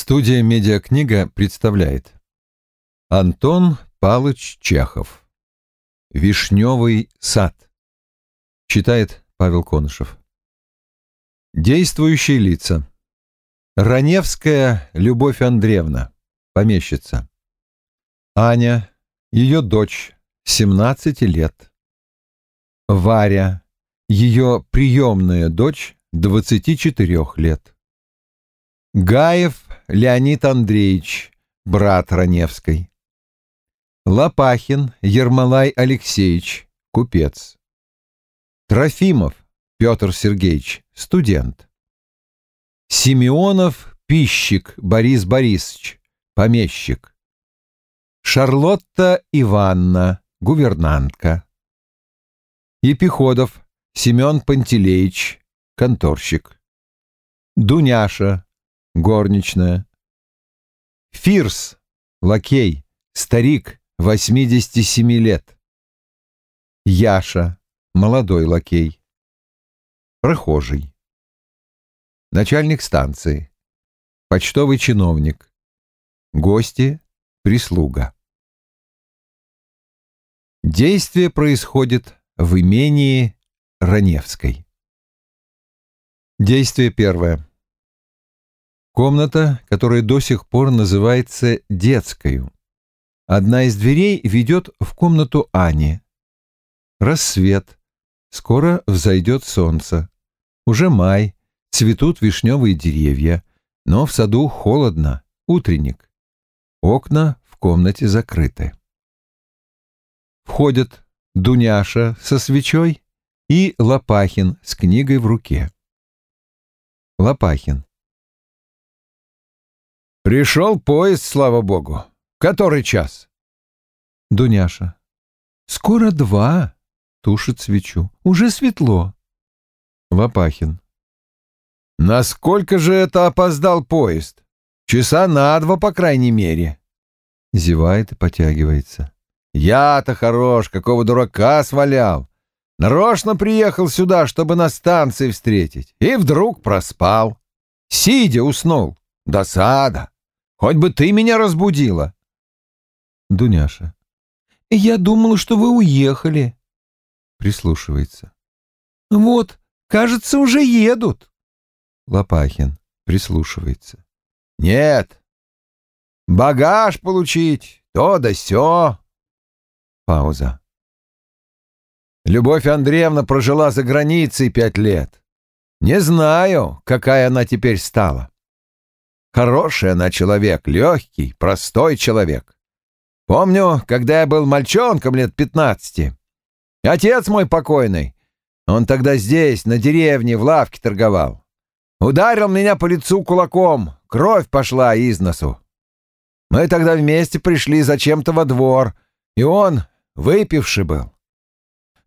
Студия «Медиакнига» представляет. Антон Палыч Чехов. «Вишневый сад» Читает Павел Конышев. Действующие лица. Раневская Любовь Андреевна, помещица. Аня, ее дочь, 17 лет. Варя, ее приемная дочь, 24 лет. Гаев Леонид Андреевич, брат Раневской. Лопахин Ермолай Алексеевич, купец. Трофимов Петр Сергеевич, студент. Симеонов Пищик Борис Борисович, помещик. Шарлотта Иванна, гувернантка. Епиходов Семен Пантелеич, конторщик. Дуняша горничная. Фирс, лакей, старик, 87 лет. Яша, молодой лакей. Прохожий. Начальник станции. Почтовый чиновник. Гости, прислуга. Действие происходит в имении Раневской. Действие первое. Комната, которая до сих пор называется детскою. Одна из дверей ведет в комнату Ани. Рассвет. Скоро взойдет солнце. Уже май, цветут вишневые деревья, но в саду холодно, утренник. Окна в комнате закрыты. Входят Дуняша со свечой и Лопахин с книгой в руке. Лопахин. Пришел поезд, слава богу. Который час? Дуняша. Скоро два. Тушит свечу. Уже светло. Лопахин. Насколько же это опоздал поезд? Часа на два, по крайней мере. Зевает и потягивается. Я-то хорош, какого дурака свалял. Нарочно приехал сюда, чтобы на станции встретить. И вдруг проспал. Сидя уснул. Досада. Хоть бы ты меня разбудила. Дуняша. Я думала, что вы уехали. Прислушивается. Вот, кажется, уже едут. Лопахин прислушивается. Нет. Багаж получить, то да сё. Пауза. Любовь Андреевна прожила за границей пять лет. Не знаю, какая она теперь стала. Хороший она человек, легкий, простой человек. Помню, когда я был мальчонком лет пятнадцати. Отец мой покойный, он тогда здесь, на деревне, в лавке торговал. Ударил меня по лицу кулаком, кровь пошла из носу. Мы тогда вместе пришли зачем-то во двор, и он выпивший был.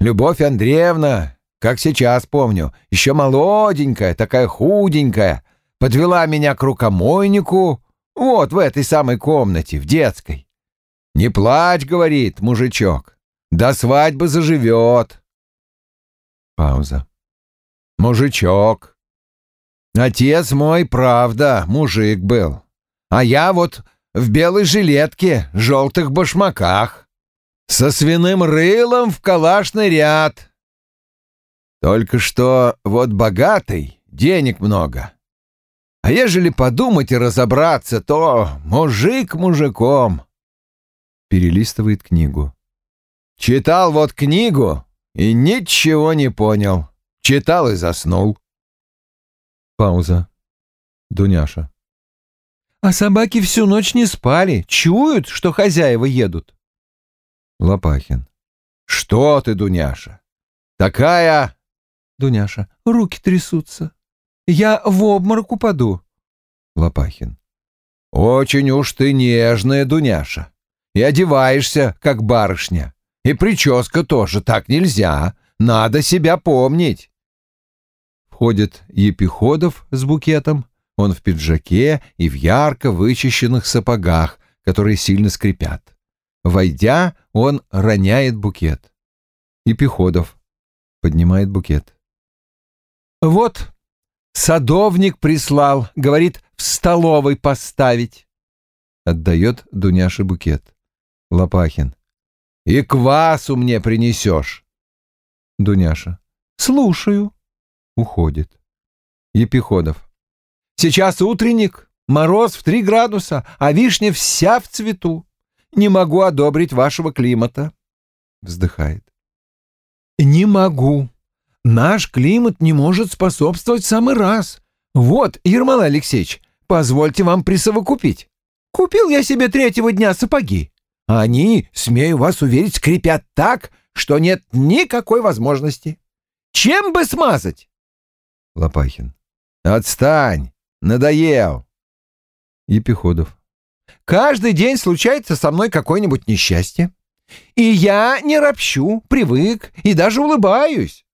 Любовь Андреевна, как сейчас помню, еще молоденькая, такая худенькая, подвела меня к рукомойнику, вот в этой самой комнате, в детской. «Не плачь», — говорит мужичок, — «до свадьбы заживет». Пауза. «Мужичок. Отец мой, правда, мужик был. А я вот в белой жилетке, желтых башмаках, со свиным рылом в калашный ряд. Только что вот богатый, денег много, а ежели подумать и разобраться, то мужик мужиком. Перелистывает книгу. Читал вот книгу и ничего не понял. Читал и заснул. Пауза. Дуняша. А собаки всю ночь не спали, чуют, что хозяева едут. Лопахин. Что ты, Дуняша? Такая... Дуняша. Руки трясутся. Я в обморок упаду. Лопахин. Очень уж ты нежная, Дуняша. И одеваешься, как барышня. И прическа тоже так нельзя. Надо себя помнить. Входит Епиходов с букетом. Он в пиджаке и в ярко вычищенных сапогах, которые сильно скрипят. Войдя, он роняет букет. Епиходов поднимает букет. «Вот, Садовник прислал, говорит, в столовой поставить. Отдает Дуняше букет. Лопахин. И квасу мне принесешь. Дуняша. Слушаю. Уходит. Епиходов. Сейчас утренник, мороз в три градуса, а вишня вся в цвету. Не могу одобрить вашего климата. Вздыхает. Не могу. Наш климат не может способствовать в самый раз. Вот, Ермолай Алексеевич, позвольте вам присовокупить. Купил я себе третьего дня сапоги. Они, смею вас уверить, скрипят так, что нет никакой возможности. Чем бы смазать? Лопахин. Отстань, надоел. Епиходов. Каждый день случается со мной какое-нибудь несчастье. И я не ропщу, привык и даже улыбаюсь.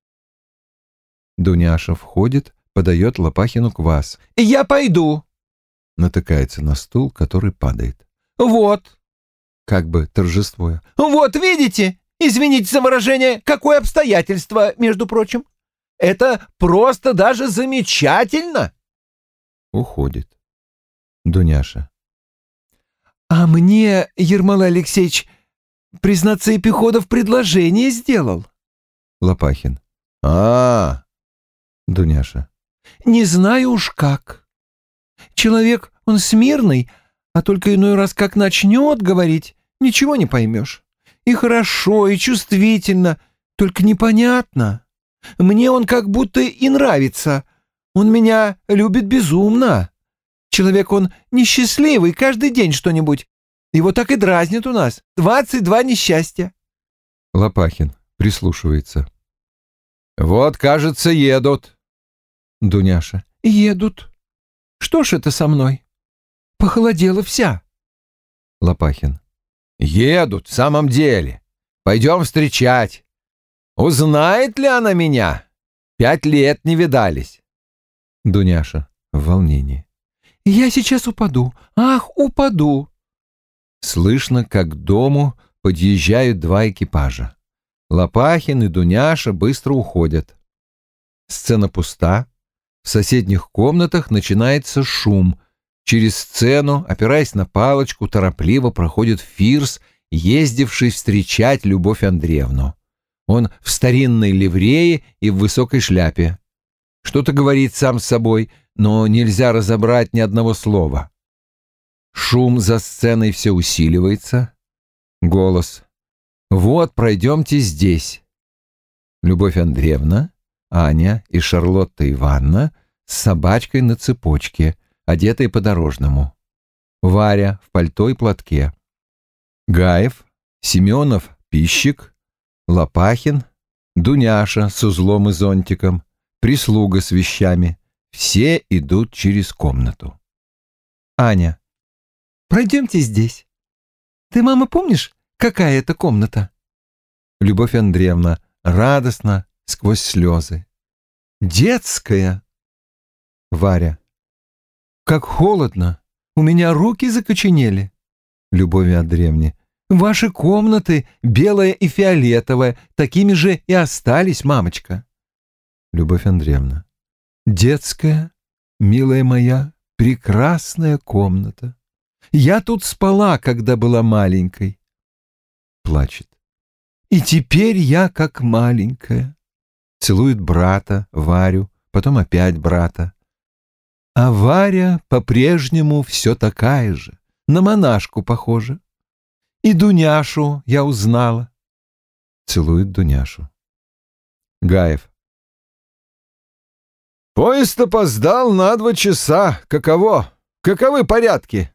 Дуняша входит, подает Лопахину квас. «Я пойду!» Натыкается на стул, который падает. «Вот!» Как бы торжествуя. «Вот, видите? Извините за выражение, какое обстоятельство, между прочим. Это просто даже замечательно!» Уходит. Дуняша. «А мне, Ермолай Алексеевич, признаться, Епиходов предложение сделал». Лопахин. «А, Дуняша. «Не знаю уж как. Человек, он смирный, а только иной раз как начнет говорить, ничего не поймешь. И хорошо, и чувствительно, только непонятно. Мне он как будто и нравится. Он меня любит безумно. Человек он несчастливый, каждый день что-нибудь. Его так и дразнит у нас. Двадцать два несчастья». Лопахин прислушивается. «Вот, кажется, едут». Дуняша. «Едут. Что ж это со мной? Похолодела вся». Лопахин. «Едут, в самом деле. Пойдем встречать. Узнает ли она меня? Пять лет не видались». Дуняша в волнении. «Я сейчас упаду. Ах, упаду!» Слышно, как к дому подъезжают два экипажа. Лопахин и Дуняша быстро уходят. Сцена пуста, в соседних комнатах начинается шум. Через сцену, опираясь на палочку, торопливо проходит Фирс, ездивший встречать Любовь Андреевну. Он в старинной ливрее и в высокой шляпе. Что-то говорит сам с собой, но нельзя разобрать ни одного слова. Шум за сценой все усиливается. Голос. «Вот, пройдемте здесь». Любовь Андреевна Аня и Шарлотта Ивановна с собачкой на цепочке, одетые по-дорожному. Варя в пальто и платке. Гаев, Семенов, пищик, Лопахин, Дуняша с узлом и зонтиком, прислуга с вещами. Все идут через комнату. Аня. «Пройдемте здесь. Ты, мама, помнишь, какая это комната?» Любовь Андреевна радостно, сквозь слезы. «Детская!» Варя. «Как холодно! У меня руки закоченели!» Любови Андреевне. «Ваши комнаты, белая и фиолетовая, такими же и остались, мамочка!» Любовь Андреевна. «Детская, милая моя, прекрасная комната. Я тут спала, когда была маленькой». Плачет. «И теперь я как маленькая целует брата, Варю, потом опять брата. А Варя по-прежнему все такая же, на монашку похожа. И Дуняшу я узнала. Целует Дуняшу. Гаев. Поезд опоздал на два часа. Каково? Каковы порядки?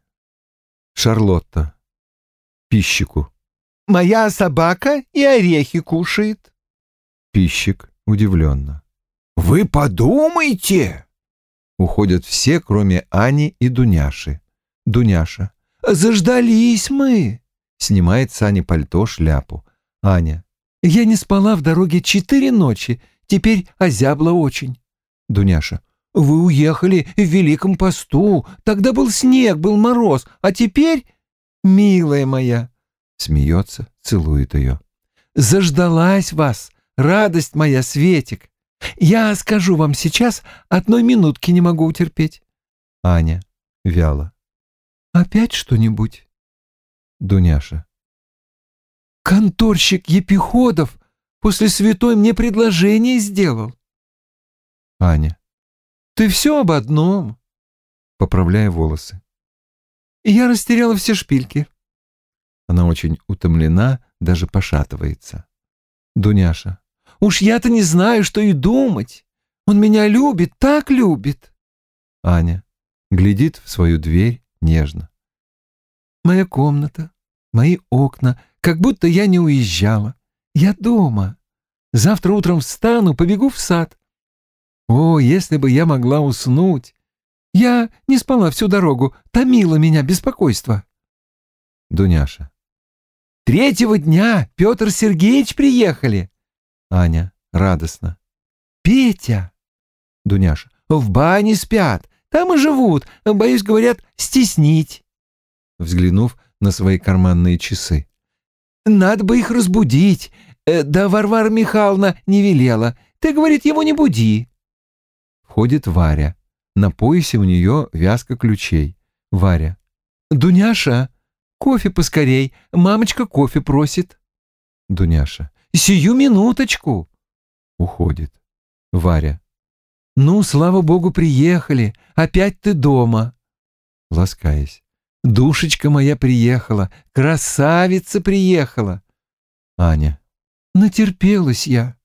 Шарлотта. Пищику. Моя собака и орехи кушает. Пищик удивленно. «Вы подумайте!» Уходят все, кроме Ани и Дуняши. Дуняша. «Заждались мы!» Снимает с Ани пальто, шляпу. Аня. «Я не спала в дороге четыре ночи, теперь озябла очень». Дуняша. «Вы уехали в Великом посту, тогда был снег, был мороз, а теперь...» «Милая моя!» Смеется, целует ее. «Заждалась вас, радость моя, Светик. Я скажу вам сейчас, одной минутки не могу утерпеть. Аня, вяло. Опять что-нибудь? Дуняша. Конторщик Епиходов после святой мне предложение сделал. Аня. Ты все об одном. Поправляя волосы. Я растеряла все шпильки. Она очень утомлена, даже пошатывается. Дуняша. Уж я-то не знаю, что и думать. Он меня любит, так любит. Аня глядит в свою дверь нежно. Моя комната, мои окна, как будто я не уезжала. Я дома. Завтра утром встану, побегу в сад. О, если бы я могла уснуть! Я не спала всю дорогу, томило меня беспокойство. Дуняша. Третьего дня Петр Сергеевич приехали. Аня радостно. Петя. Дуняша. В бане спят, там и живут, боюсь, говорят, стеснить. Взглянув на свои карманные часы. Надо бы их разбудить. Э, да Варвара Михайловна не велела. Ты, говорит, его не буди. Входит Варя. На поясе у нее вязка ключей. Варя. «Дуняша, кофе поскорей. Мамочка кофе просит». Дуняша. «Сию минуточку». Уходит. Варя. «Ну, слава богу, приехали. Опять ты дома». Ласкаясь. «Душечка моя приехала. Красавица приехала». Аня. «Натерпелась я».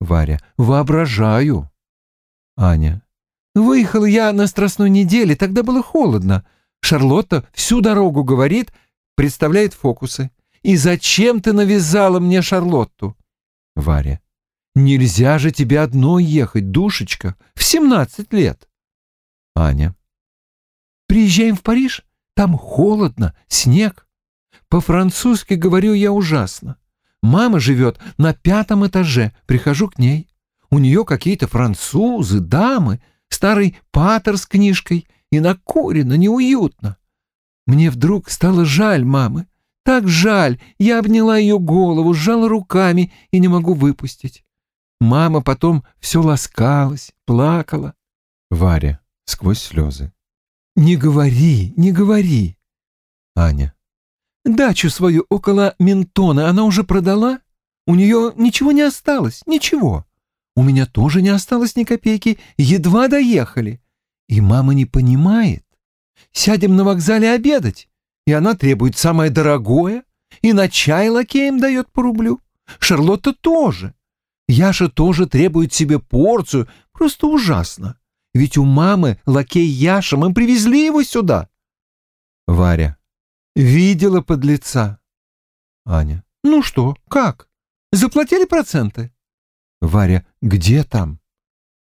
Варя. «Воображаю». Аня. Выехал я на страстной неделе, тогда было холодно. Шарлотта всю дорогу говорит, представляет фокусы. И зачем ты навязала мне Шарлотту? Варя. Нельзя же тебе одной ехать, душечка, в семнадцать лет. Аня. Приезжаем в Париж, там холодно, снег. По-французски говорю я ужасно. Мама живет на пятом этаже, прихожу к ней. У нее какие-то французы, дамы, старый патер с книжкой, и накурено, неуютно. Мне вдруг стало жаль мамы. Так жаль, я обняла ее голову, сжала руками и не могу выпустить. Мама потом все ласкалась, плакала. Варя сквозь слезы. «Не говори, не говори!» Аня. «Дачу свою около Ментона она уже продала? У нее ничего не осталось, ничего. У меня тоже не осталось ни копейки, едва доехали. И мама не понимает. Сядем на вокзале обедать, и она требует самое дорогое, и на чай лакеем дает по рублю. Шарлотта тоже. Яша тоже требует себе порцию, просто ужасно. Ведь у мамы лакей Яша, мы привезли его сюда. Варя. Видела подлеца. Аня. Ну что, как? Заплатили проценты? Варя, где там?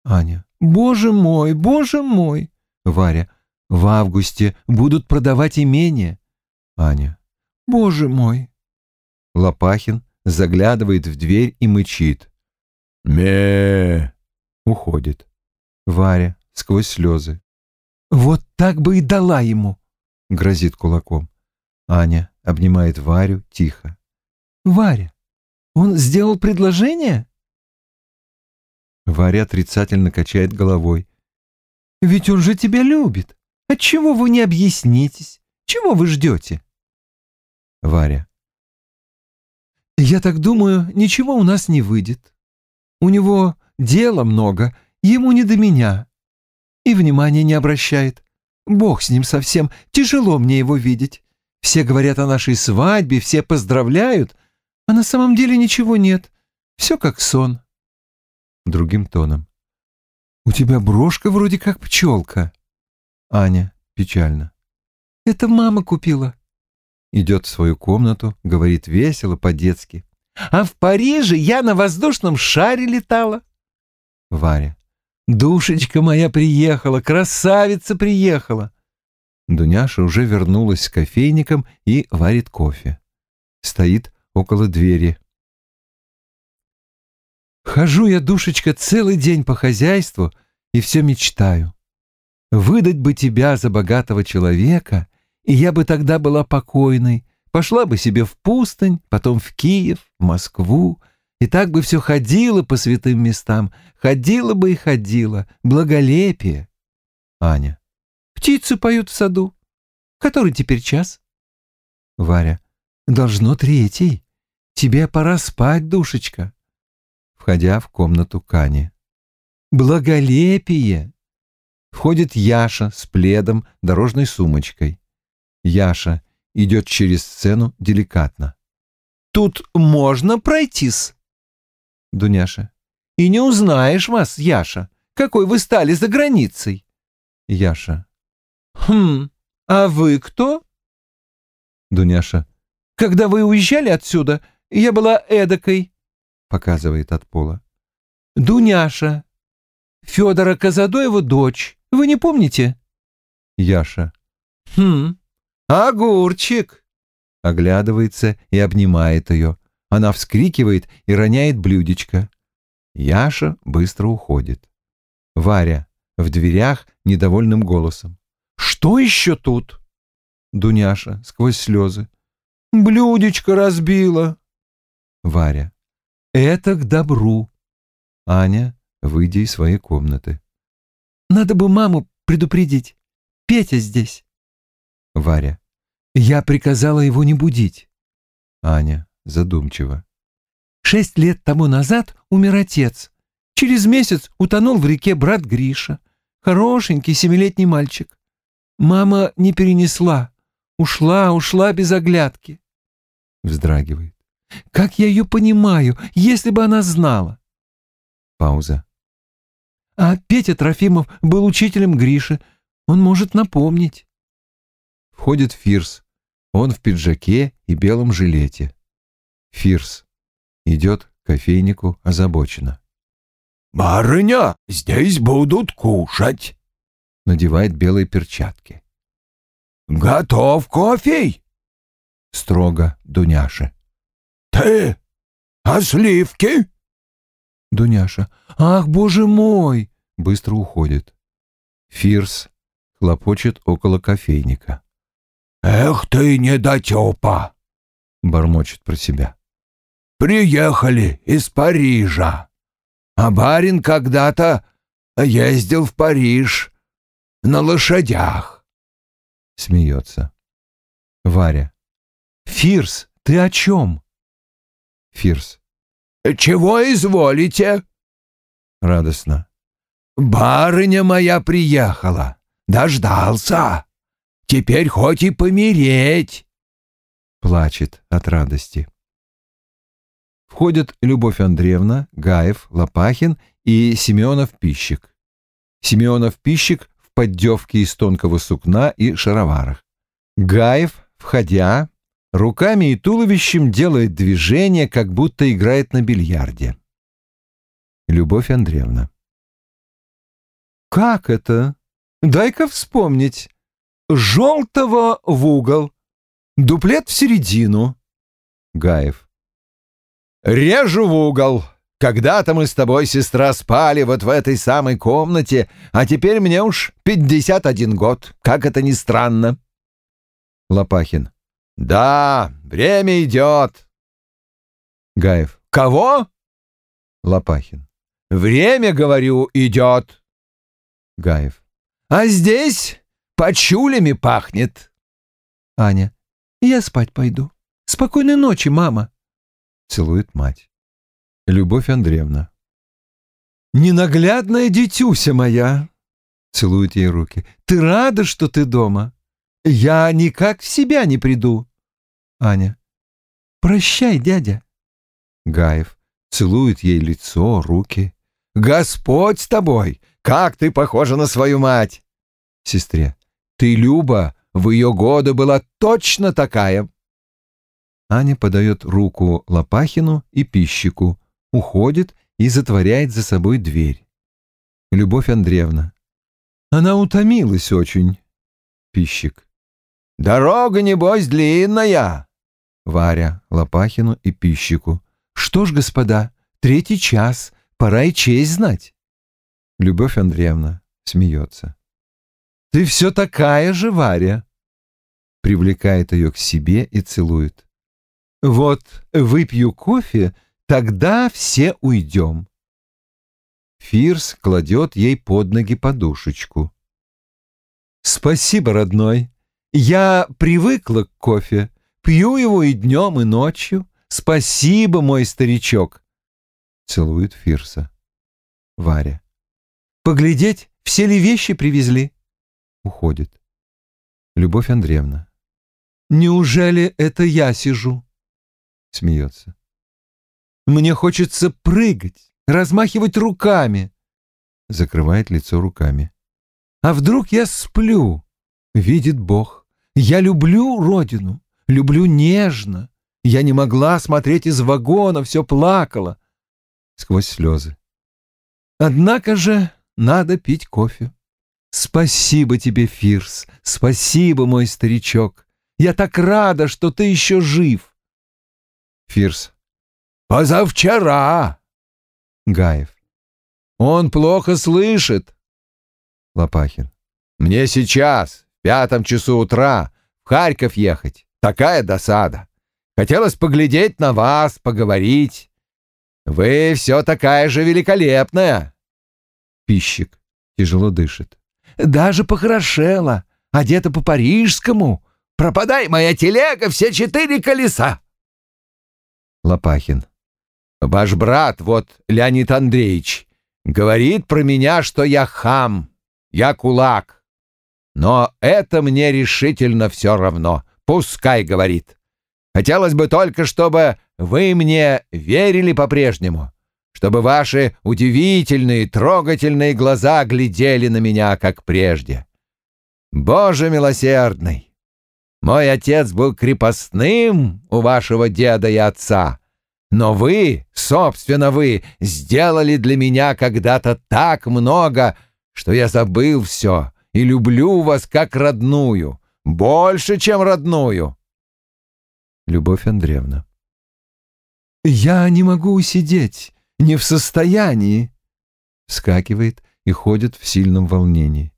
Аня, боже мой, боже мой. Варя, в августе будут продавать имение. Аня, боже мой. Лопахин заглядывает в дверь и мычит. ме Уходит. Варя сквозь слезы. Вот так бы и дала ему, грозит кулаком. Аня обнимает Варю тихо. Варя, он сделал предложение? Варя отрицательно качает головой. «Ведь он же тебя любит. Отчего вы не объяснитесь? Чего вы ждете?» Варя. «Я так думаю, ничего у нас не выйдет. У него дела много, ему не до меня. И внимания не обращает. Бог с ним совсем, тяжело мне его видеть. Все говорят о нашей свадьбе, все поздравляют, а на самом деле ничего нет. Все как сон другим тоном. «У тебя брошка вроде как пчелка». Аня печально. «Это мама купила». Идет в свою комнату, говорит весело, по-детски. «А в Париже я на воздушном шаре летала». Варя. «Душечка моя приехала, красавица приехала». Дуняша уже вернулась с кофейником и варит кофе. Стоит около двери, Хожу я, душечка, целый день по хозяйству и все мечтаю. Выдать бы тебя за богатого человека, и я бы тогда была покойной, пошла бы себе в пустынь, потом в Киев, в Москву, И так бы все ходило по святым местам, ходила бы и ходила, благолепие. Аня. Птицы поют в саду. Который теперь час? Варя. Должно третий. Тебе пора спать, душечка. Входя в комнату Кани. Благолепие. Входит Яша с пледом, дорожной сумочкой. Яша идет через сцену деликатно. «Тут можно пройтись?» Дуняша. «И не узнаешь вас, Яша, какой вы стали за границей!» Яша. «Хм, а вы кто?» Дуняша. «Когда вы уезжали отсюда, я была эдакой», — показывает от пола. «Дуняша, Федора Казадоева дочь, вы не помните?» Яша. «Хм, огурчик!» Оглядывается и обнимает ее. Она вскрикивает и роняет блюдечко. Яша быстро уходит. Варя в дверях недовольным голосом. «Что еще тут?» Дуняша сквозь слезы. «Блюдечко разбила». Варя. «Это к добру». Аня, выйдя из своей комнаты. «Надо бы маму предупредить. Петя здесь». Варя. «Я приказала его не будить». Аня задумчиво. «Шесть лет тому назад умер отец. Через месяц утонул в реке брат Гриша. Хорошенький семилетний мальчик. Мама не перенесла. Ушла, ушла без оглядки. Вздрагивает. Как я ее понимаю, если бы она знала? Пауза. А Петя Трофимов был учителем Гриши. Он может напомнить. Входит Фирс. Он в пиджаке и белом жилете. Фирс. Идет к кофейнику озабоченно. «Барыня, здесь будут кушать!» Надевает белые перчатки. «Готов кофе?» Строго Дуняша. «Ты? А сливки?» Дуняша. «Ах, боже мой!» Быстро уходит. Фирс хлопочет около кофейника. «Эх ты, недотепа!» Бормочет про себя. «Приехали из Парижа, а барин когда-то ездил в Париж на лошадях». Смеется. Варя. «Фирс, ты о чем?» Фирс. «Чего изволите?» Радостно. «Барыня моя приехала, дождался. Теперь хоть и помереть!» Плачет от радости. Входят Любовь Андреевна, Гаев, Лопахин и Семенов-пищик. Семенов-пищик в поддевке из тонкого сукна и шароварах. Гаев, входя, руками и туловищем делает движение, как будто играет на бильярде. Любовь Андреевна. «Как это? Дай-ка вспомнить. Желтого в угол, дуплет в середину». Гаев. «Режу в угол. Когда-то мы с тобой, сестра, спали вот в этой самой комнате, а теперь мне уж пятьдесят один год, как это ни странно». Лопахин. «Да, время идет». Гаев. «Кого?» Лопахин. «Время, говорю, идет». Гаев. «А здесь почулями пахнет». Аня. «Я спать пойду. Спокойной ночи, мама». Целует мать. Любовь Андреевна. «Ненаглядная дитюся моя!» Целует ей руки. «Ты рада, что ты дома? Я никак в себя не приду». Аня. «Прощай, дядя». Гаев целует ей лицо, руки. «Господь с тобой! Как ты похожа на свою мать!» Сестре. «Ты, Люба, в ее годы была точно такая!» Аня подает руку Лопахину и пищику, уходит и затворяет за собой дверь. Любовь Андреевна. Она утомилась очень. Пищик. «Дорога, небось, длинная!» Варя, Лопахину и пищику. «Что ж, господа, третий час, пора и честь знать». Любовь Андреевна смеется. «Ты все такая же, Варя!» Привлекает ее к себе и целует. «Вот выпью кофе, Тогда все уйдем. Фирс кладет ей под ноги подушечку. «Спасибо, родной. Я привыкла к кофе. Пью его и днем, и ночью. Спасибо, мой старичок!» Целует Фирса. Варя. «Поглядеть, все ли вещи привезли?» Уходит. Любовь Андреевна. «Неужели это я сижу?» Смеется. «Мне хочется прыгать, размахивать руками!» Закрывает лицо руками. «А вдруг я сплю?» Видит Бог. «Я люблю родину, люблю нежно, я не могла смотреть из вагона, все плакала. Сквозь слезы. Однако же надо пить кофе. Спасибо тебе, Фирс, спасибо, мой старичок. Я так рада, что ты еще жив. Фирс. Позавчера. Гаев. Он плохо слышит. Лопахин. Мне сейчас, в пятом часу утра, в Харьков ехать. Такая досада. Хотелось поглядеть на вас, поговорить. Вы все такая же великолепная. Пищик тяжело дышит. Даже похорошела, одета по-парижскому. Пропадай, моя телега, все четыре колеса. Лопахин. Ваш брат, вот Леонид Андреевич, говорит про меня, что я хам, я кулак. Но это мне решительно все равно. Пускай говорит. Хотелось бы только, чтобы вы мне верили по-прежнему, чтобы ваши удивительные, трогательные глаза глядели на меня, как прежде. Боже милосердный! Мой отец был крепостным у вашего деда и отца, но вы, собственно вы, сделали для меня когда-то так много, что я забыл все и люблю вас как родную, больше, чем родную. Любовь Андреевна. «Я не могу усидеть, не в состоянии!» Вскакивает и ходит в сильном волнении.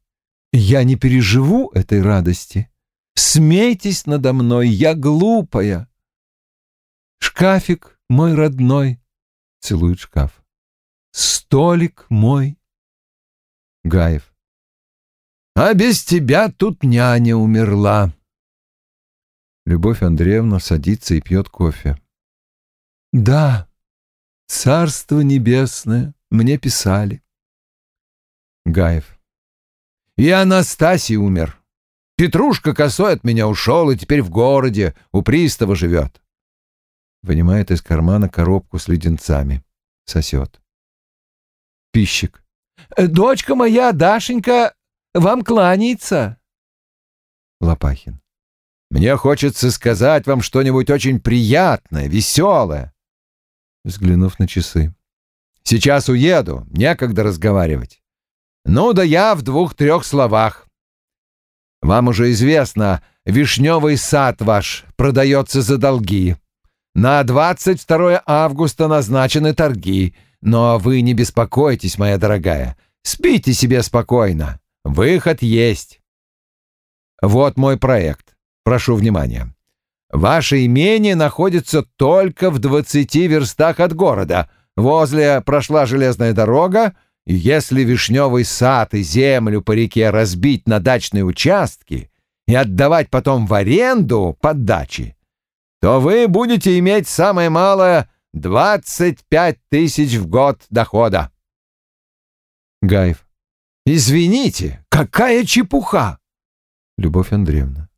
«Я не переживу этой радости. Смейтесь надо мной, я глупая!» «Шкафик мой родной!» — целует шкаф. «Столик мой!» Гаев. «А без тебя тут няня умерла!» Любовь Андреевна садится и пьет кофе. «Да, царство небесное, мне писали». Гаев. «И Анастасий умер. Петрушка косой от меня ушел и теперь в городе, у пристава живет». Вынимает из кармана коробку с леденцами. Сосет. Пищик. «Дочка моя, Дашенька, вам кланяется». Лопахин. Мне хочется сказать вам что-нибудь очень приятное, веселое. Взглянув на часы. Сейчас уеду, некогда разговаривать. Ну да я в двух-трех словах. Вам уже известно, вишневый сад ваш продается за долги. На 22 августа назначены торги, но вы не беспокойтесь, моя дорогая. Спите себе спокойно. Выход есть. Вот мой проект. Прошу внимания. Ваше имение находится только в двадцати верстах от города. Возле прошла железная дорога, если вишневый сад и землю по реке разбить на дачные участки и отдавать потом в аренду под дачи, то вы будете иметь самое малое двадцать пять тысяч в год дохода. Гаев. Извините, какая чепуха! Любовь Андреевна.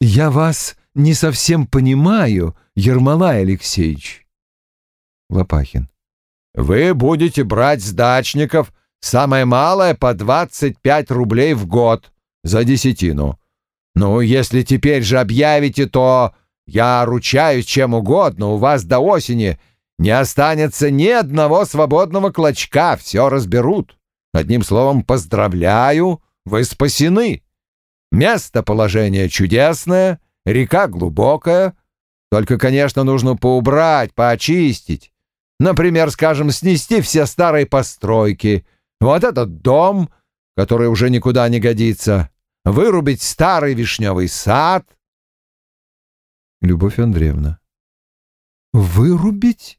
«Я вас не совсем понимаю, Ермолай Алексеевич». Лопахин. «Вы будете брать с дачников самое малое по 25 рублей в год за десятину. Ну, если теперь же объявите, то я ручаюсь чем угодно, у вас до осени не останется ни одного свободного клочка, все разберут. Одним словом, поздравляю, вы спасены». Местоположение чудесное, река глубокая. Только, конечно, нужно поубрать, поочистить. Например, скажем, снести все старые постройки. Вот этот дом, который уже никуда не годится. Вырубить старый вишневый сад. Любовь Андреевна. Вырубить?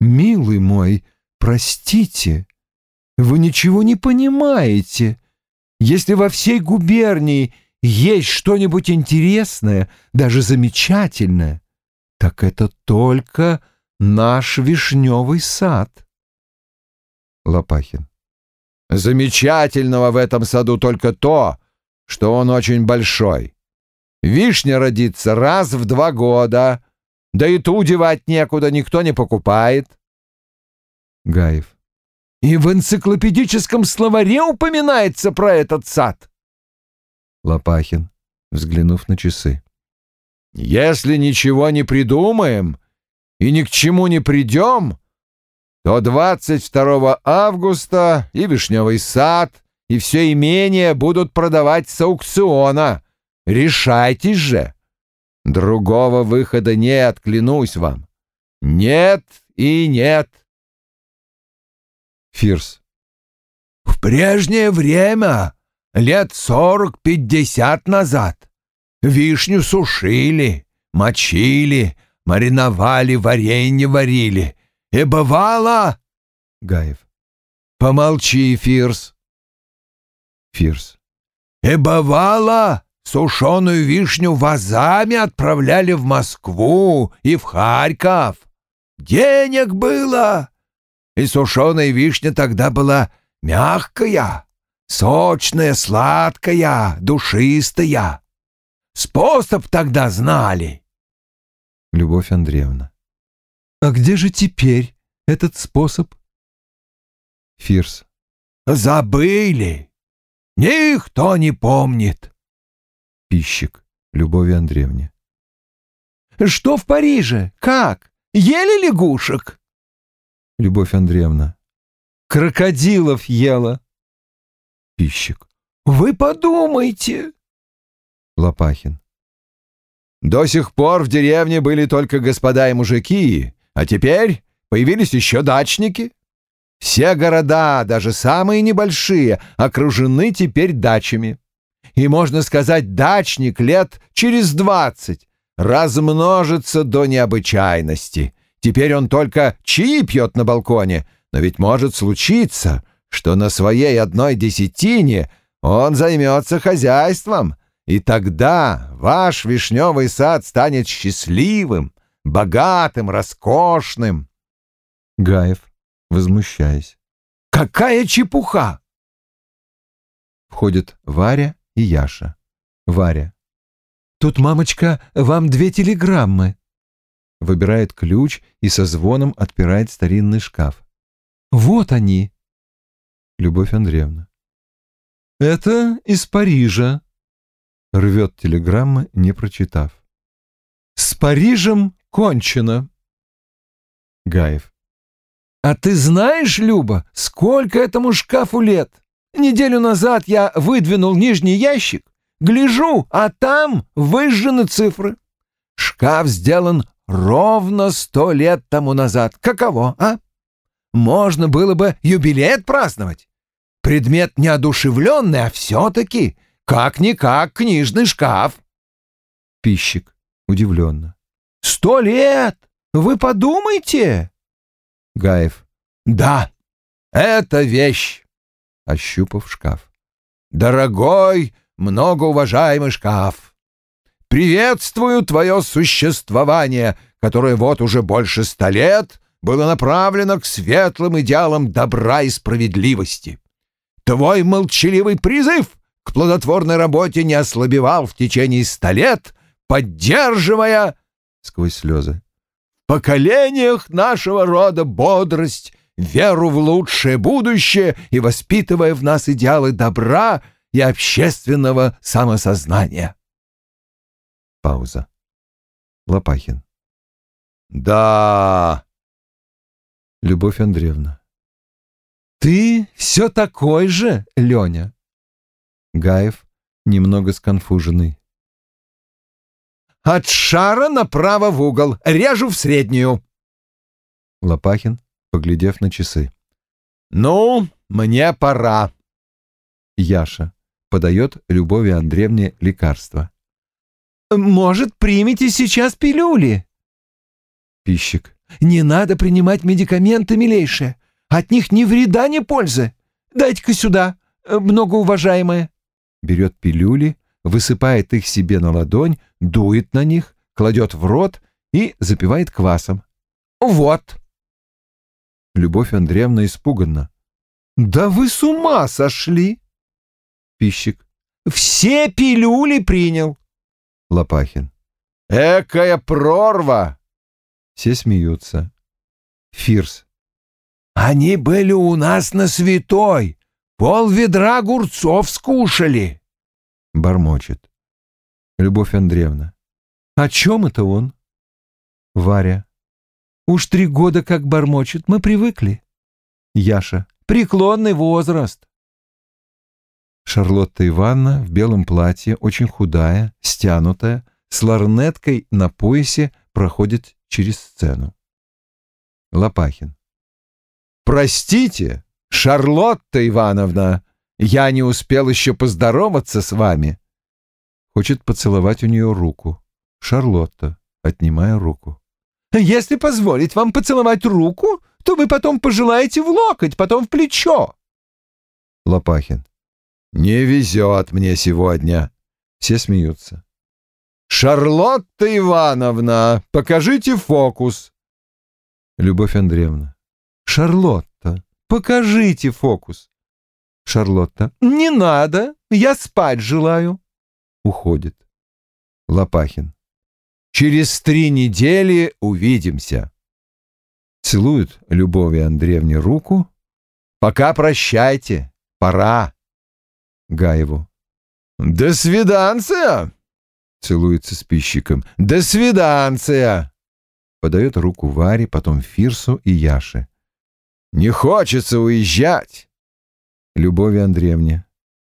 Милый мой, простите, вы ничего не понимаете. Если во всей губернии есть что-нибудь интересное, даже замечательное, так это только наш вишневый сад. Лопахин. Замечательного в этом саду только то, что он очень большой. Вишня родится раз в два года, да и ту девать некуда, никто не покупает. Гаев. И в энциклопедическом словаре упоминается про этот сад. Лопахин, взглянув на часы. Если ничего не придумаем и ни к чему не придем, то 22 августа и Вишневый сад, и все имение будут продавать с аукциона. Решайтесь же. Другого выхода нет, клянусь вам. Нет и нет. Фирс. В прежнее время, лет сорок-пятьдесят назад, вишню сушили, мочили, мариновали, варенье варили. И бывало... Гаев. Помолчи, Фирс. Фирс. И бывало, сушеную вишню вазами отправляли в Москву и в Харьков. Денег было. И сушеная вишня тогда была мягкая, сочная, сладкая, душистая. Способ тогда знали. Любовь Андреевна. А где же теперь этот способ? Фирс. Забыли. Никто не помнит. Пищик. Любови Андреевне. Что в Париже? Как? Ели лягушек? Любовь Андреевна. Крокодилов ела. Пищик. Вы подумайте. Лопахин. До сих пор в деревне были только господа и мужики, а теперь появились еще дачники. Все города, даже самые небольшие, окружены теперь дачами. И, можно сказать, дачник лет через двадцать размножится до необычайности. Теперь он только чаи пьет на балконе, но ведь может случиться, что на своей одной десятине он займется хозяйством, и тогда ваш вишневый сад станет счастливым, богатым, роскошным. Гаев, возмущаясь. Какая чепуха! Входят Варя и Яша. Варя. Тут, мамочка, вам две телеграммы. Выбирает ключ и со звоном отпирает старинный шкаф. Вот они. Любовь Андреевна. Это из Парижа. Рвет телеграммы, не прочитав. С Парижем кончено. Гаев. А ты знаешь, Люба, сколько этому шкафу лет? Неделю назад я выдвинул нижний ящик, гляжу, а там выжжены цифры. Шкаф сделан ровно сто лет тому назад. Каково, а? Можно было бы юбилей отпраздновать. Предмет неодушевленный, а все-таки, как-никак, книжный шкаф. Пищик удивленно. Сто лет! Вы подумайте!» Гаев. «Да, это вещь!» Ощупав шкаф. «Дорогой, многоуважаемый шкаф! Приветствую твое существование, которое вот уже больше ста лет было направлено к светлым идеалам добра и справедливости. Твой молчаливый призыв к плодотворной работе не ослабевал в течение ста лет, поддерживая сквозь слезы. «В поколениях нашего рода бодрость, веру в лучшее будущее и воспитывая в нас идеалы добра и общественного самосознания». Пауза. Лопахин. «Да...» Любовь Андреевна. «Ты все такой же, Леня!» Гаев, немного сконфуженный. От шара направо в угол, режу в среднюю. Лопахин, поглядев на часы. Ну, мне пора. Яша подает Любови Андреевне лекарство. Может, примите сейчас пилюли? Пищик. Не надо принимать медикаменты, милейшая. От них ни вреда, ни пользы. Дайте-ка сюда, э, многоуважаемая. Берет пилюли, высыпает их себе на ладонь, дует на них, кладет в рот и запивает квасом. Вот. Любовь Андреевна испуганна. Да вы с ума сошли! Пищик. Все пилюли принял. Лопахин. Экая прорва! Все смеются. Фирс. Они были у нас на святой. Пол ведра огурцов скушали. Бормочет. Любовь Андреевна. О чем это он? Варя. Уж три года как бормочет, мы привыкли. Яша. Преклонный возраст. Шарлотта Ивановна в белом платье, очень худая, стянутая, с ларнеткой на поясе проходит через сцену. Лопахин. «Простите, Шарлотта Ивановна, я не успел еще поздороваться с вами». Хочет поцеловать у нее руку. Шарлотта, отнимая руку. «Если позволить вам поцеловать руку, то вы потом пожелаете в локоть, потом в плечо». Лопахин. «Не везет мне сегодня». Все смеются. «Шарлотта Ивановна, покажите фокус». Любовь Андреевна. Шарлотта, покажите фокус. Шарлотта. Не надо, я спать желаю. Уходит. Лопахин. Через три недели увидимся. Целует Любови Андреевне руку. Пока прощайте, пора. Гаеву. До свиданция. Целуется с пищиком. До свиданция. Подает руку Варе, потом Фирсу и Яше. Не хочется уезжать. Любови Андреевне.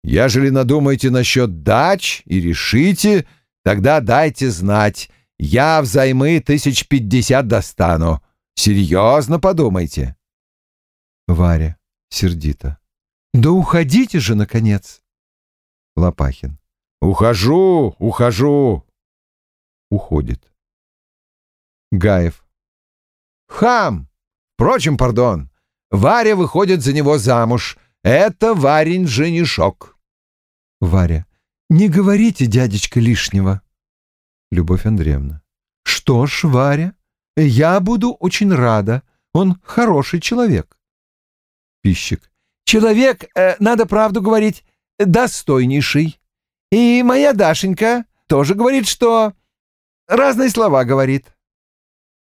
Ежели надумаете насчет дач и решите, тогда дайте знать. Я взаймы тысяч пятьдесят достану. Серьезно подумайте. Варя сердито. Да уходите же, наконец. Лопахин. Ухожу, ухожу. Уходит. Гаев. Хам! Впрочем, пардон. Варя выходит за него замуж. Это Варень женишок. Варя. Не говорите, дядечка, лишнего. Любовь Андреевна. Что ж, Варя, я буду очень рада. Он хороший человек. Пищик. Человек, э, надо правду говорить, достойнейший. И моя Дашенька тоже говорит, что... Разные слова говорит.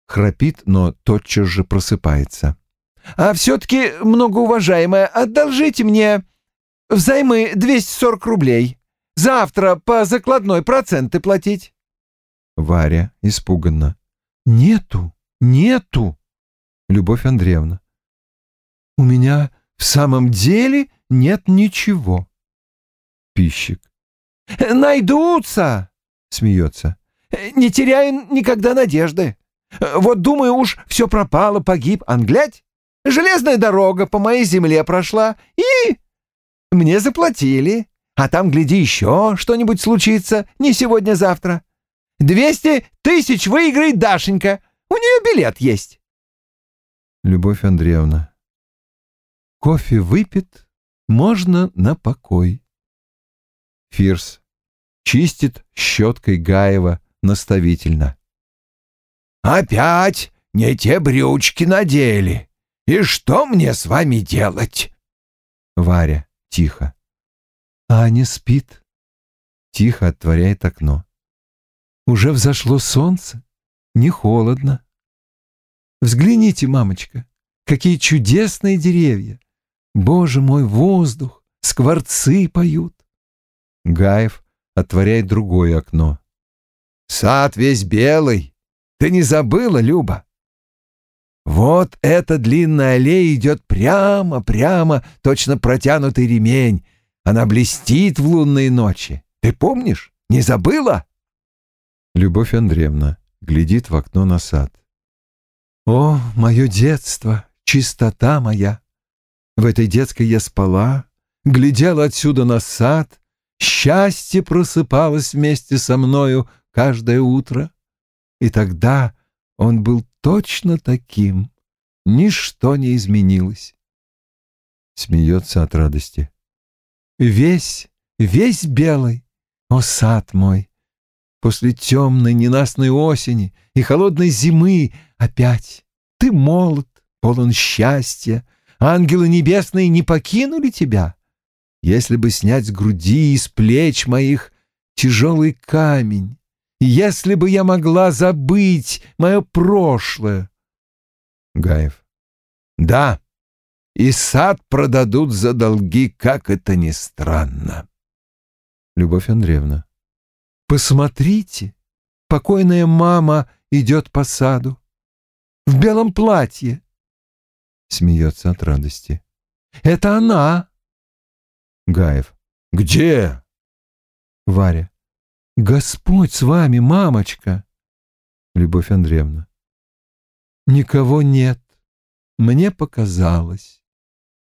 Храпит, но тотчас же просыпается. А все-таки, многоуважаемая, одолжите мне взаймы 240 рублей. Завтра по закладной проценты платить. Варя испуганно. Нету, нету. Любовь Андреевна. У меня в самом деле нет ничего. Пищик. Найдутся, смеется. Не теряю никогда надежды. Вот думаю уж, все пропало, погиб, англять. Железная дорога по моей земле прошла, и мне заплатили. А там, гляди, еще что-нибудь случится, не сегодня-завтра. Двести тысяч выиграет Дашенька, у нее билет есть. Любовь Андреевна. Кофе выпит, можно на покой. Фирс чистит щеткой Гаева наставительно. «Опять не те брючки надели. И что мне с вами делать?» Варя тихо. Аня спит. Тихо отворяет окно. Уже взошло солнце, не холодно. Взгляните, мамочка, какие чудесные деревья. Боже мой, воздух, скворцы поют. Гаев отворяет другое окно. Сад весь белый. Ты не забыла, Люба? Вот эта длинная аллея идет прямо-прямо, точно протянутый ремень. Она блестит в лунные ночи. Ты помнишь? Не забыла? Любовь Андреевна глядит в окно на сад. О, мое детство, чистота моя! В этой детской я спала, глядела отсюда на сад, счастье просыпалось вместе со мною каждое утро. И тогда, Он был точно таким. Ничто не изменилось. Смеется от радости. Весь, весь белый, о сад мой! После темной ненастной осени и холодной зимы опять ты молод, полон счастья, ангелы небесные не покинули тебя. Если бы снять с груди и с плеч моих тяжелый камень, если бы я могла забыть мое прошлое. Гаев. Да, и сад продадут за долги, как это ни странно. Любовь Андреевна. Посмотрите, покойная мама идет по саду. В белом платье. Смеется от радости. Это она. Гаев. Где? Варя. Господь с вами, мамочка. Любовь Андреевна. Никого нет. Мне показалось.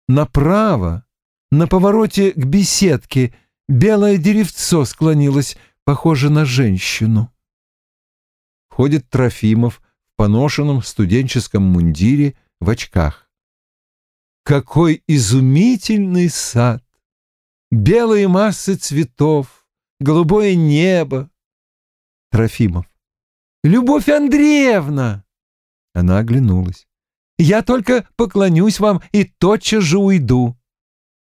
Направо, на повороте к беседке, белое деревцо склонилось, похоже на женщину. Входит Трофимов в поношенном студенческом мундире в очках. Какой изумительный сад! Белые массы цветов, голубое небо. Трофимов. Любовь Андреевна! Она оглянулась. Я только поклонюсь вам и тотчас же уйду.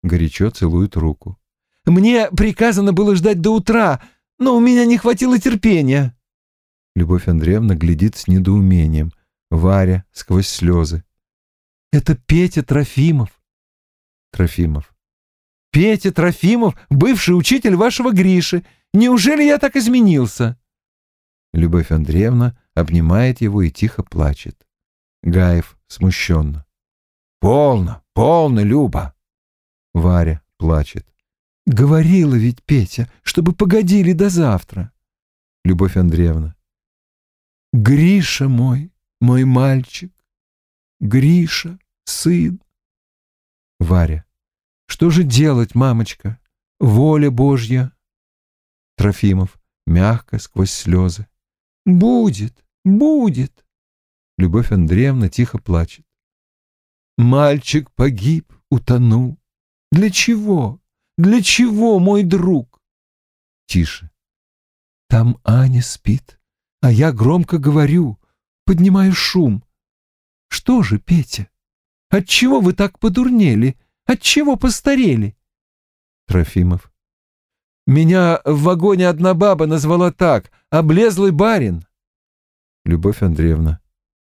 Горячо целует руку. Мне приказано было ждать до утра, но у меня не хватило терпения. Любовь Андреевна глядит с недоумением. Варя сквозь слезы. Это Петя Трофимов. Трофимов. Петя Трофимов, бывший учитель вашего Гриши. Неужели я так изменился? Любовь Андреевна обнимает его и тихо плачет. Гаев смущенно. «Полно, полно, Люба!» Варя плачет. «Говорила ведь Петя, чтобы погодили до завтра». Любовь Андреевна. «Гриша мой, мой мальчик, Гриша, сын». Варя. «Что же делать, мамочка? Воля Божья». Трофимов, мягко, сквозь слезы. «Будет, будет». Любовь Андреевна тихо плачет. Мальчик погиб, утонул. Для чего? Для чего, мой друг? Тише. Там Аня спит, а я громко говорю, поднимаю шум. Что же, Петя? Отчего вы так подурнели? Отчего постарели? Трофимов. Меня в вагоне одна баба назвала так — облезлый барин. Любовь Андреевна.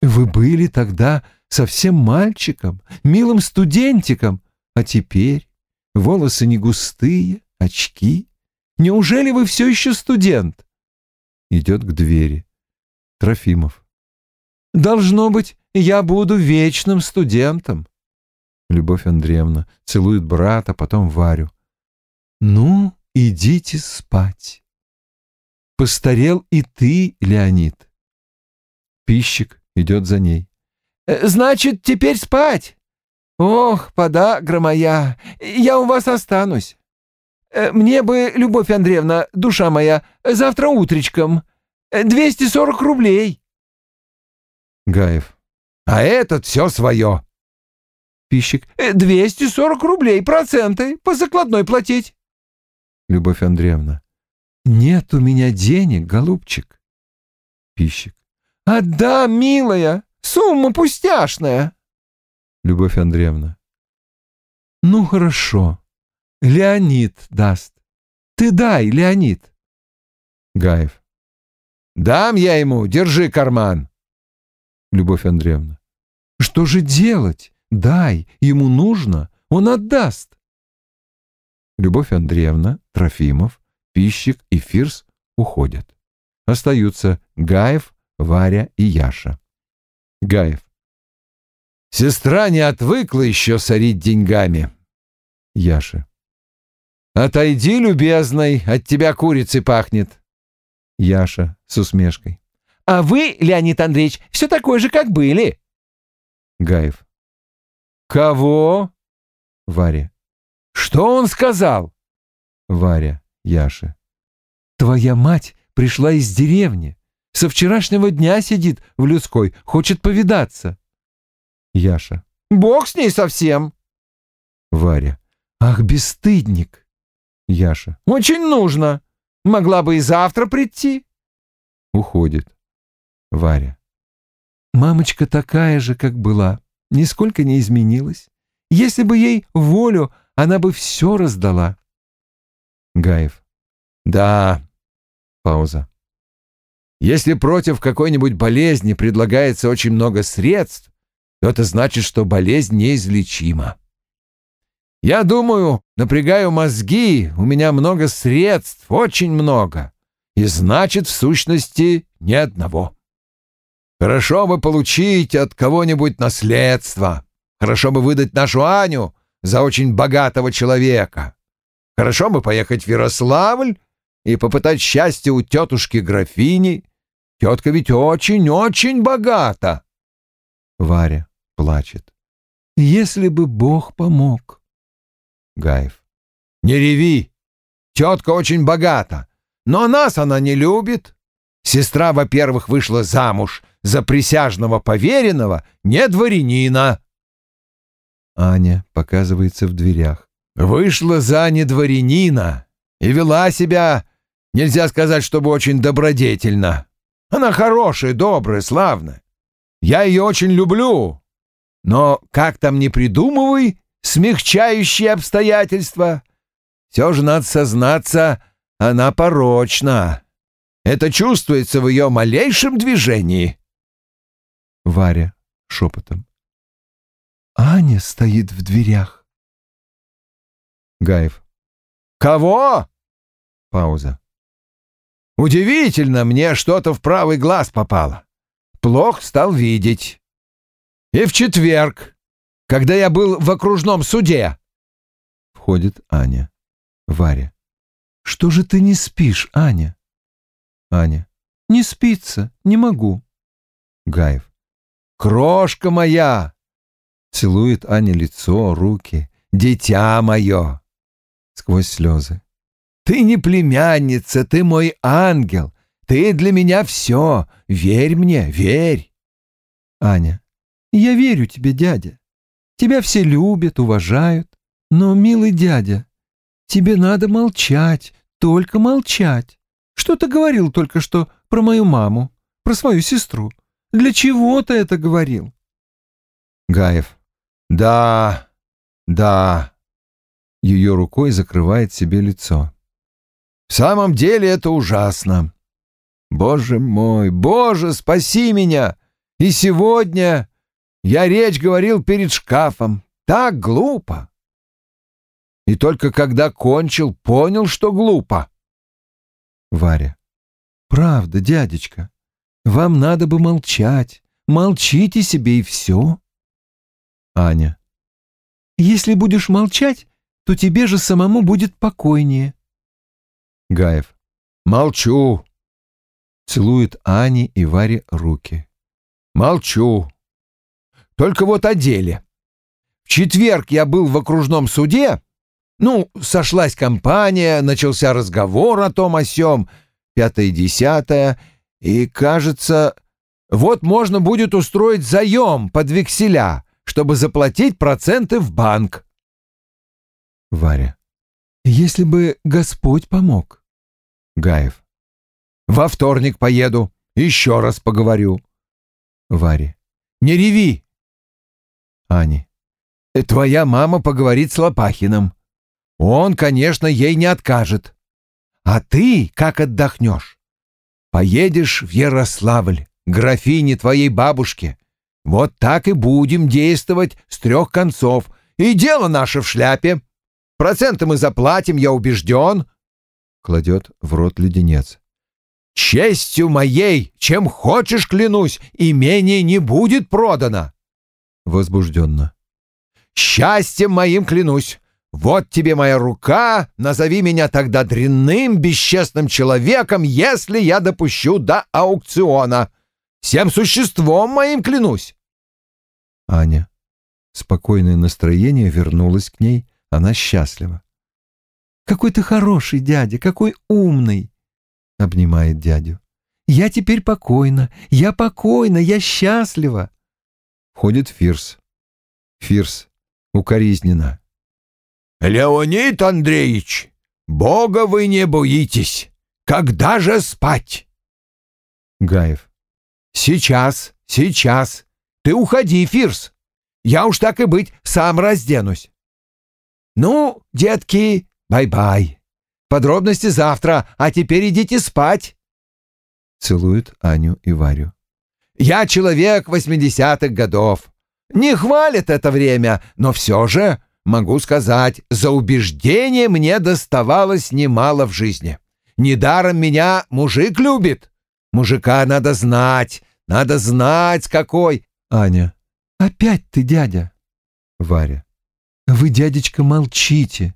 Вы были тогда совсем мальчиком, милым студентиком, а теперь волосы не густые, очки. Неужели вы все еще студент? Идет к двери. Трофимов. Должно быть, я буду вечным студентом. Любовь Андреевна целует брата, потом Варю. Ну, идите спать. Постарел и ты, Леонид. Пищик идет за ней. «Значит, теперь спать? Ох, подагра моя, я у вас останусь. Мне бы, Любовь Андреевна, душа моя, завтра утречком. 240 рублей». Гаев. «А этот все свое». Пищик. «240 рублей, проценты, по закладной платить». Любовь Андреевна. «Нет у меня денег, голубчик». Пищик. «Отдам, милая, сумма пустяшная». Любовь Андреевна. «Ну, хорошо. Леонид даст. Ты дай, Леонид». Гаев. «Дам я ему, держи карман». Любовь Андреевна. «Что же делать? Дай, ему нужно, он отдаст». Любовь Андреевна, Трофимов, Пищик и Фирс уходят. Остаются Гаев, Варя и Яша. Гаев. Сестра не отвыкла еще сорить деньгами. Яша. Отойди, любезный, от тебя курицей пахнет. Яша с усмешкой. А вы, Леонид Андреевич, все такой же, как были. Гаев. Кого? Варя. Что он сказал? Варя, Яша. Твоя мать пришла из деревни. Со вчерашнего дня сидит в людской, хочет повидаться. Яша. Бог с ней совсем. Варя. Ах, бесстыдник. Яша. Очень нужно. Могла бы и завтра прийти. Уходит. Варя. Мамочка такая же, как была, нисколько не изменилась. Если бы ей волю, она бы все раздала. Гаев. Да. Пауза. Если против какой-нибудь болезни предлагается очень много средств, то это значит, что болезнь неизлечима. Я думаю, напрягаю мозги, у меня много средств, очень много. И значит, в сущности, ни одного. Хорошо бы получить от кого-нибудь наследство. Хорошо бы выдать нашу Аню за очень богатого человека. Хорошо бы поехать в Ярославль и попытать счастье у тетушки графини. Тетка ведь очень-очень богата. Варя плачет. Если бы Бог помог. Гаев. «Не реви! Тетка очень богата, но нас она не любит. Сестра, во-первых, вышла замуж за присяжного поверенного, не дворянина». Аня показывается в дверях. «Вышла за недворянина и вела себя, нельзя сказать, чтобы очень добродетельно. Она хорошая, добрая, славная. Я ее очень люблю. Но как там не придумывай, смягчающие обстоятельства. Все же надо сознаться, она порочна. Это чувствуется в ее малейшем движении. Варя шепотом. Аня стоит в дверях. Гаев. Кого? Пауза. Удивительно, мне что-то в правый глаз попало. Плохо стал видеть. И в четверг когда я был в окружном суде. Входит Аня. Варя. Что же ты не спишь, Аня? Аня. Не спится, не могу. Гаев. Крошка моя! Целует Аня лицо, руки. Дитя мое! Сквозь слезы. Ты не племянница, ты мой ангел. Ты для меня все. Верь мне, верь. Аня. Я верю тебе, дядя. Тебя все любят, уважают. Но, милый дядя, тебе надо молчать, только молчать. Что ты говорил только что про мою маму, про свою сестру? Для чего ты это говорил? Гаев. Да, да. Ее рукой закрывает себе лицо. В самом деле это ужасно. Боже мой, Боже, спаси меня! И сегодня я речь говорил перед шкафом. Так глупо. И только когда кончил, понял, что глупо. Варя. Правда, дядечка. Вам надо бы молчать. Молчите себе и все. Аня. Если будешь молчать, то тебе же самому будет покойнее. Гаев. Молчу. Целует Ане и Варе руки. Молчу. Только вот о деле. В четверг я был в окружном суде. Ну, сошлась компания, начался разговор о том о сём, пятое-десятое, и, кажется, вот можно будет устроить заем под векселя, чтобы заплатить проценты в банк. Варя. Если бы Господь помог. Гаев. Во вторник поеду, еще раз поговорю. Варя. Не реви, Ани. «Твоя мама поговорит с Лопахиным. Он, конечно, ей не откажет. А ты как отдохнешь? Поедешь в Ярославль, графине твоей бабушке. Вот так и будем действовать с трех концов. И дело наше в шляпе. Проценты мы заплатим, я убежден». Кладет в рот леденец. «Честью моей, чем хочешь, клянусь, имение не будет продано возбужденно. «Счастьем моим клянусь! Вот тебе моя рука, назови меня тогда дрянным, бесчестным человеком, если я допущу до аукциона. Всем существом моим клянусь!» Аня. Спокойное настроение вернулось к ней, она счастлива. «Какой ты хороший, дядя, какой умный!» — обнимает дядю. Я теперь покойна, я покойна, я счастлива. Входит Фирс. Фирс укоризненно. Леонид Андреевич, Бога вы не боитесь. Когда же спать? Гаев. Сейчас, сейчас. Ты уходи, Фирс. Я уж так и быть, сам разденусь. Ну, детки, бай-бай. Подробности завтра, а теперь идите спать. Целует Аню и Варю. Я человек восьмидесятых годов. Не хвалит это время, но все же, могу сказать, за убеждение мне доставалось немало в жизни. Недаром меня мужик любит. Мужика надо знать, надо знать, какой. Аня. Опять ты, дядя. Варя. Вы, дядечка, молчите.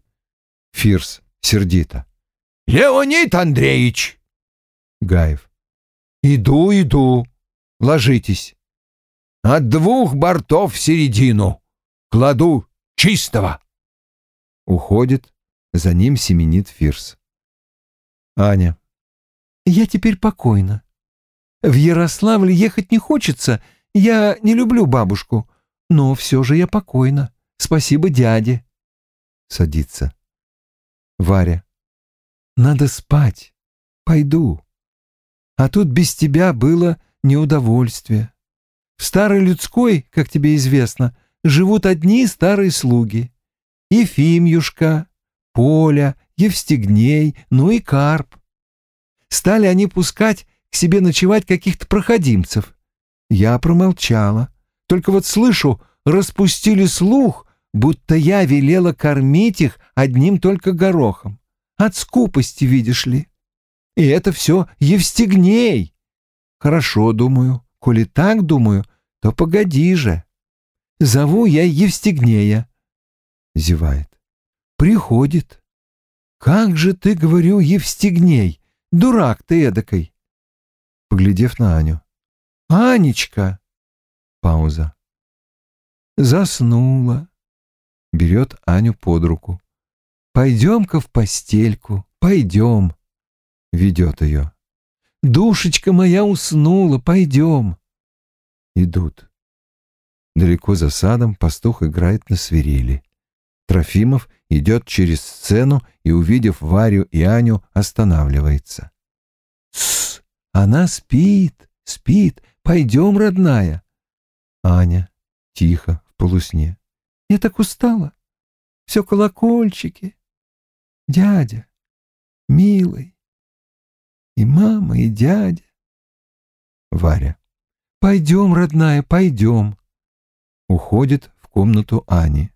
Фирс сердито. Леонид Андреевич. Гаев. Иду, иду. Ложитесь. От двух бортов в середину. Кладу чистого. Уходит, за ним семенит Фирс. Аня. Я теперь покойна. В Ярославль ехать не хочется, я не люблю бабушку, но все же я покойна. Спасибо дяде. Садится. Варя. Надо спать. Пойду. А тут без тебя было неудовольствие. В старой людской, как тебе известно, живут одни старые слуги. Ефимюшка, Поля, Евстигней, ну и Карп. Стали они пускать к себе ночевать каких-то проходимцев. Я промолчала. Только вот слышу, распустили слух, будто я велела кормить их одним только горохом. От скупости, видишь ли. И это все Евстигней. Хорошо, думаю. Коли так думаю, то погоди же. Зову я Евстигнея. Зевает. Приходит. Как же ты, говорю, Евстигней, дурак ты эдакой. Поглядев на Аню. Анечка. Пауза. Заснула. Берет Аню под руку. Пойдем-ка в постельку, пойдем. Ведет ее. Душечка моя уснула, пойдем. Идут. Далеко за садом пастух играет на свирели. Трофимов идет через сцену и, увидев Варю и Аню, останавливается. «Тссс! Она спит, спит. Пойдем, родная!» Аня тихо, в полусне. «Я так устала. Все колокольчики. Дядя, милый. И мама, и дядя». Варя. «Пойдем, родная, пойдем». Уходит в комнату Ани.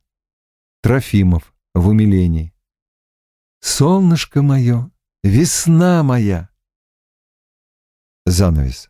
Трофимов в умилении. «Солнышко мое, весна моя!» Занавес.